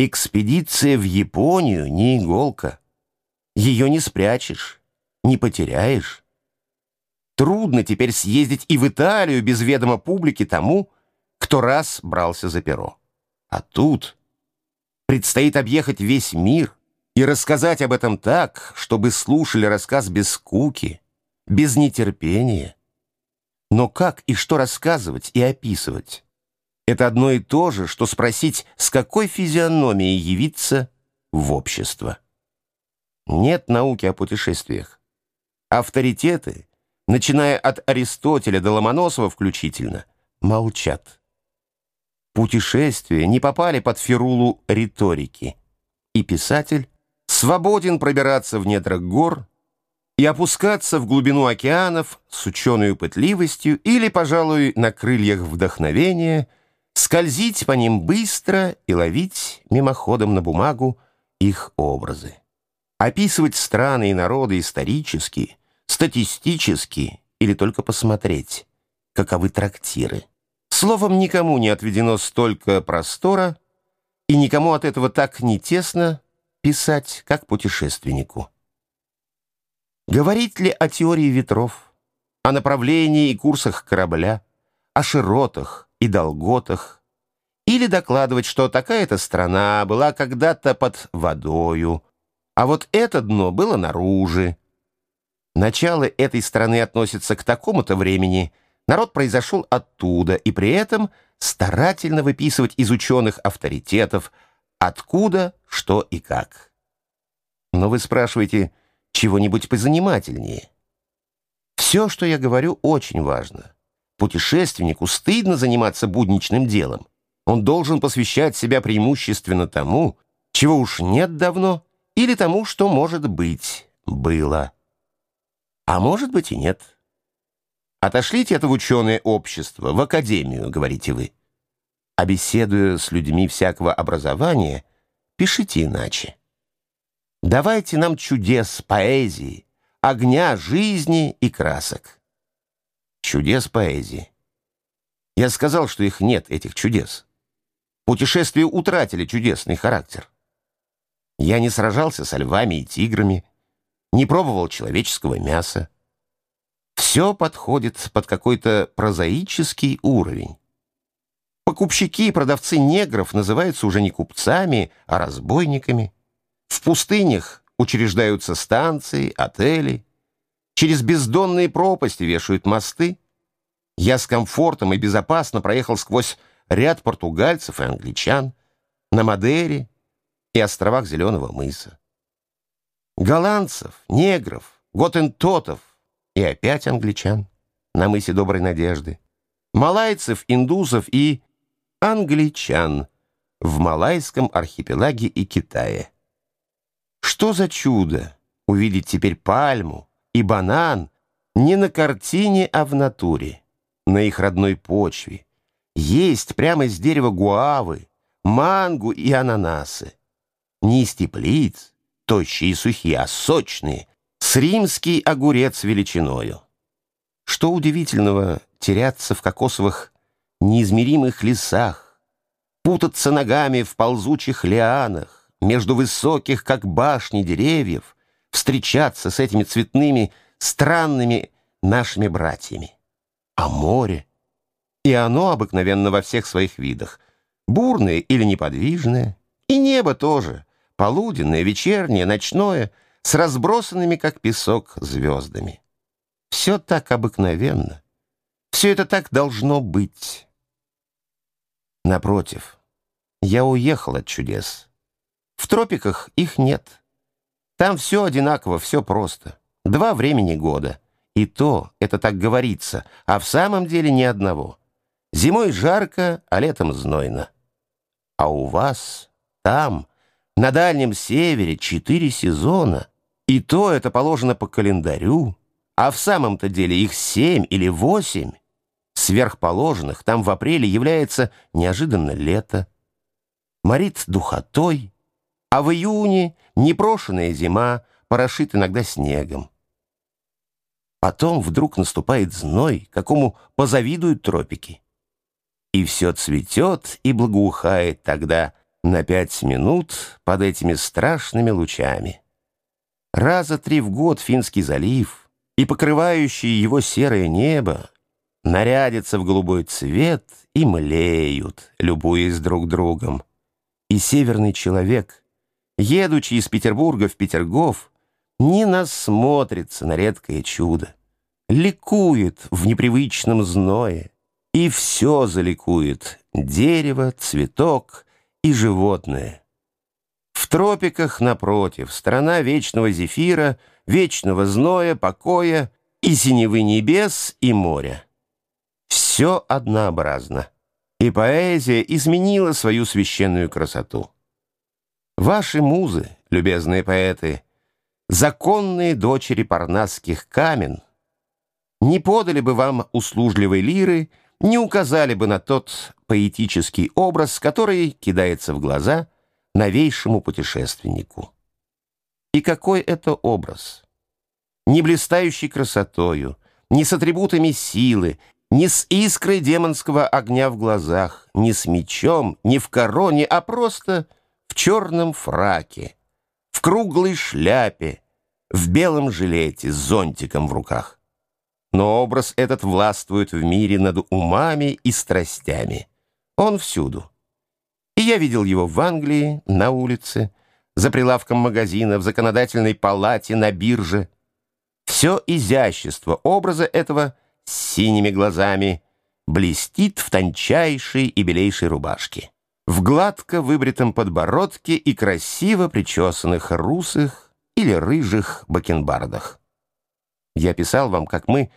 Экспедиция в Японию не иголка. Ее не спрячешь, не потеряешь. Трудно теперь съездить и в Италию без ведома публики тому, кто раз брался за перо. А тут предстоит объехать весь мир и рассказать об этом так, чтобы слушали рассказ без скуки, без нетерпения. Но как и что рассказывать и описывать? Это одно и то же, что спросить, с какой физиономией явиться в общество. Нет науки о путешествиях. Авторитеты, начиная от Аристотеля до Ломоносова включительно, молчат. Путешествия не попали под фирулу риторики, и писатель свободен пробираться в недра гор и опускаться в глубину океанов с ученой пытливостью или, пожалуй, на крыльях вдохновения – скользить по ним быстро и ловить мимоходом на бумагу их образы. Описывать страны и народы исторически, статистически или только посмотреть, каковы трактиры. Словом, никому не отведено столько простора, и никому от этого так не тесно писать, как путешественнику. Говорить ли о теории ветров, о направлении и курсах корабля, о широтах, и долготах, или докладывать, что такая-то страна была когда-то под водою, а вот это дно было наружу. Начало этой страны относится к такому-то времени, народ произошел оттуда, и при этом старательно выписывать из ученых авторитетов, откуда, что и как. Но вы спрашиваете чего-нибудь позанимательнее. Все, что я говорю, очень важно. Путешественнику стыдно заниматься будничным делом. Он должен посвящать себя преимущественно тому, чего уж нет давно, или тому, что, может быть, было. А может быть и нет. Отошлите это в ученое общество, в академию, говорите вы. А беседуя с людьми всякого образования, пишите иначе. Давайте нам чудес поэзии, огня, жизни и красок чудес поэзии. Я сказал, что их нет, этих чудес. Путешествия утратили чудесный характер. Я не сражался со львами и тиграми, не пробовал человеческого мяса. Все подходит под какой-то прозаический уровень. Покупщики и продавцы негров называются уже не купцами, а разбойниками. В пустынях учреждаются станции, отели, Через бездонные пропасти вешают мосты. Я с комфортом и безопасно проехал сквозь ряд португальцев и англичан на Мадере и островах Зеленого мыса. Голландцев, негров, готентотов и опять англичан на мысе Доброй Надежды. Малайцев, индусов и англичан в Малайском архипелаге и Китае. Что за чудо увидеть теперь пальму, и банан не на картине, а в натуре, на их родной почве. Есть прямо из дерева гуавы, мангу и ананасы. Не из теплиц, тощие и сухие, а сочные, с римский огурец величиною. Что удивительного теряться в кокосовых неизмеримых лесах, путаться ногами в ползучих лианах, между высоких, как башни, деревьев, встречаться с этими цветными, странными нашими братьями. А море? И оно обыкновенно во всех своих видах. Бурное или неподвижное. И небо тоже. Полуденное, вечернее, ночное, с разбросанными, как песок, звездами. Все так обыкновенно. Все это так должно быть. Напротив, я уехал от чудес. В тропиках их нет. Там все одинаково, все просто. Два времени года. И то, это так говорится, а в самом деле ни одного. Зимой жарко, а летом знойно. А у вас там, на Дальнем Севере, четыре сезона. И то это положено по календарю. А в самом-то деле их семь или восемь. Сверхположенных там в апреле является неожиданно лето. Морит духотой, а в июне непрошенная зима порошит иногда снегом. Потом вдруг наступает зной, какому позавидуют тропики. И все цветет и благоухает тогда на пять минут под этими страшными лучами. Раза три в год Финский залив и покрывающее его серое небо нарядятся в голубой цвет и млеют, любуясь друг другом. И северный человек, едучи из Петербурга в Петергоф, не насмотрится на редкое чудо, ликует в непривычном зное, и все заликует — дерево, цветок и животное. В тропиках, напротив, страна вечного зефира, вечного зноя, покоя и синевы небес и моря. Все однообразно, и поэзия изменила свою священную красоту. Ваши музы, любезные поэты, законные дочери парнасских камен, не подали бы вам услужливой лиры, не указали бы на тот поэтический образ, который кидается в глаза новейшему путешественнику. И какой это образ? Не блистающий красотою, не с атрибутами силы, не с искрой демонского огня в глазах, не с мечом, не в короне, а просто в черном фраке, в круглой шляпе, в белом жилете с зонтиком в руках. Но образ этот властвует в мире над умами и страстями. Он всюду. И я видел его в Англии, на улице, за прилавком магазина, в законодательной палате, на бирже. Все изящество образа этого с синими глазами блестит в тончайшей и белейшей рубашке, в гладко выбритом подбородке и красиво причесанных русых или рыжих бакенбардах. Я писал вам, как мы,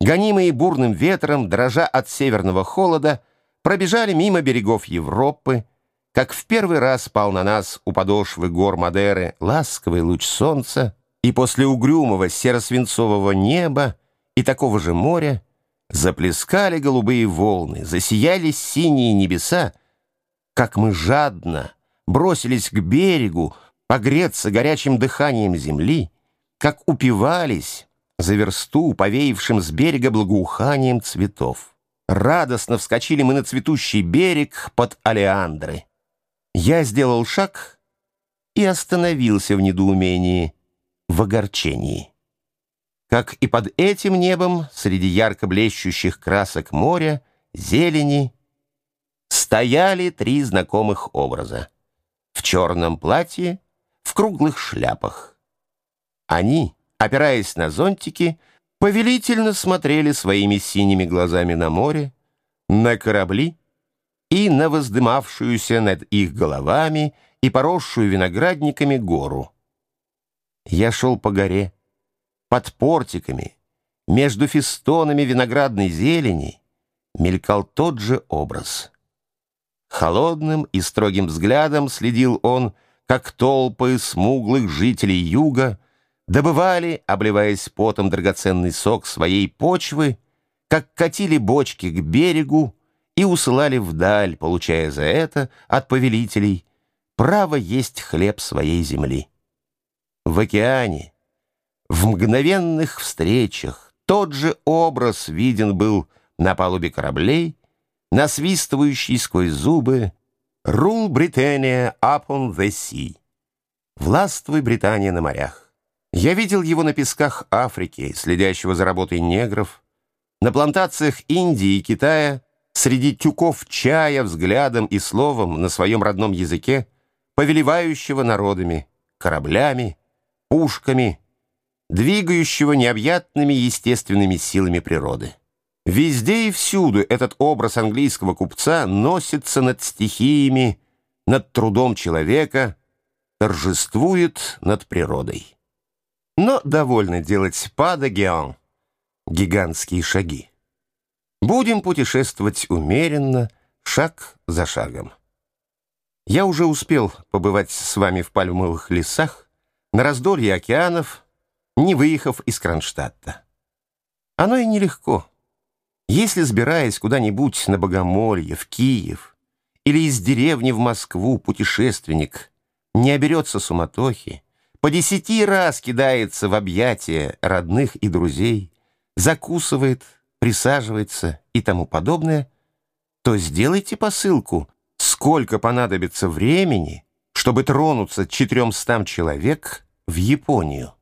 гонимые бурным ветром, дрожа от северного холода, пробежали мимо берегов Европы, как в первый раз пал на нас у подошвы гор Мадеры ласковый луч солнца, и после угрюмого серо-свинцового неба и такого же моря заплескали голубые волны, засияли синие небеса, как мы жадно бросились к берегу погреться горячим дыханием земли, как упивались за версту, повеявшим с берега благоуханием цветов. Радостно вскочили мы на цветущий берег под алиандры. Я сделал шаг и остановился в недоумении, в огорчении. Как и под этим небом, среди ярко блещущих красок моря, зелени, стояли три знакомых образа. В черном платье, в круглых шляпах. Они опираясь на зонтики, повелительно смотрели своими синими глазами на море, на корабли и на воздымавшуюся над их головами и поросшую виноградниками гору. Я шел по горе, под портиками, между фестонами виноградной зелени, мелькал тот же образ. Холодным и строгим взглядом следил он, как толпы смуглых жителей юга — добывали, обливаясь потом драгоценный сок своей почвы, как катили бочки к берегу и усылали вдаль, получая за это от повелителей право есть хлеб своей земли. В океане, в мгновенных встречах тот же образ виден был на палубе кораблей, насвистывающий сквозь зубы «Rule Britannia upon the sea» — «Властвуй, Британия, на морях». Я видел его на песках Африки, следящего за работой негров, на плантациях Индии и Китая, среди тюков чая взглядом и словом на своем родном языке, повелевающего народами, кораблями, пушками, двигающего необъятными естественными силами природы. Везде и всюду этот образ английского купца носится над стихиями, над трудом человека, торжествует над природой но довольно делать падагиан, гигантские шаги. Будем путешествовать умеренно, шаг за шагом. Я уже успел побывать с вами в пальмовых лесах, на раздолье океанов, не выехав из Кронштадта. Оно и нелегко. Если, сбираясь куда-нибудь на Богомолье, в Киев или из деревни в Москву путешественник не оберется суматохи, по десяти раз кидается в объятия родных и друзей, закусывает, присаживается и тому подобное, то сделайте посылку сколько понадобится времени, чтобы тронуться четыремстам человек в Японию.